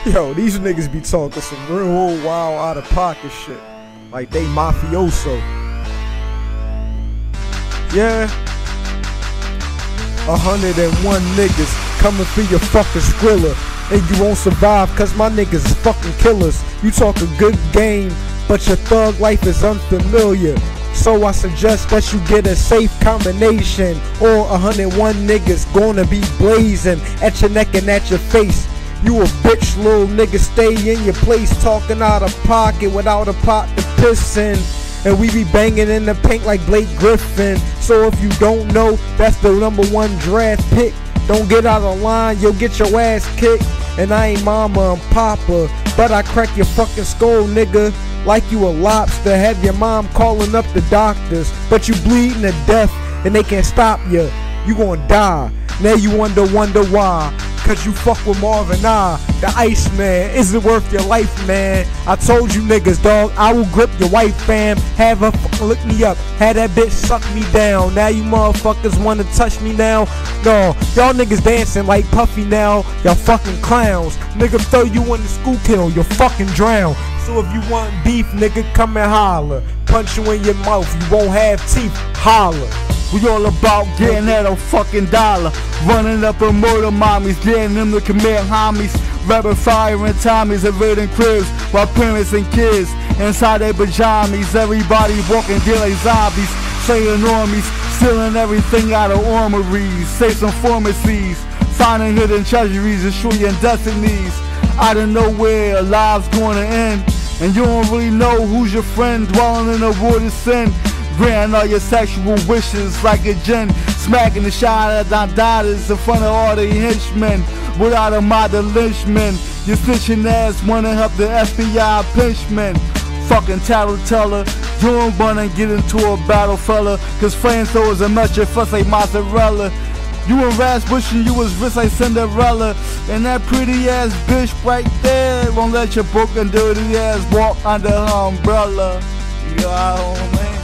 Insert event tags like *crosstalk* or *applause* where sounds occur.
*laughs* Yo, these niggas be talking some real wild out of pocket shit. Like they mafioso. Yeah. 101 niggas coming for your fucking skrilla. And you won't survive cause my niggas is fucking killers. You talk a good game, but your thug life is unfamiliar. So I suggest that you get a safe combination. Or 101 niggas gonna be blazing at your neck and at your face. You a bitch, little nigga, stay in your place, talking out of pocket without a pot to piss in. And we be banging in the paint like Blake Griffin. So if you don't know, that's the number one draft pick. Don't get out of line, you'll get your ass kicked. And I ain't mama and papa, but I crack your fucking skull, nigga. Like you a lobster, have your mom calling up the doctors, but you bleeding to death and they can't stop you. You gonna die. Now you wonder, wonder why. Cause you fuck with Marvin I, the Ice Man. Is it worth your life, man? I told you niggas, dog, I will grip your wife, fam. Have her fucking lick me up. Have that bitch suck me down. Now you motherfuckers wanna touch me now? No, y'all niggas dancing like Puffy now. Y'all fucking clowns. Nigga throw you in the Schuylkill, you'll fucking drown. So if you want beef, nigga, come and holler. Punch you in your mouth, you won't have teeth. Holler. We all about getting that a fucking dollar. Running up and murder mommies, getting them to commit homies. Rapping fire and Tommies, invading cribs while parents and kids inside their pajamas. Everybody walking dead like zombies, slaying normies, stealing everything out of armories. Say some pharmacies, finding hidden treasuries, destroying destinies. Out of nowhere, lives going to end. And you don't really know who's your friend dwelling in a world of sin. Grant all your sexual wishes like a gin. Smacking the shot at daughters in front of all the henchmen. Without a model lynchman. Your snitching ass wanna help the FBI pinchman. Fucking tattletale. You don't wanna get into a battle, fella. Cause friends always a much your fuss like mozzarella. You and Rasputin, you was rich like Cinderella. And that pretty ass bitch right there won't let your broken dirty ass walk under her umbrella. You know.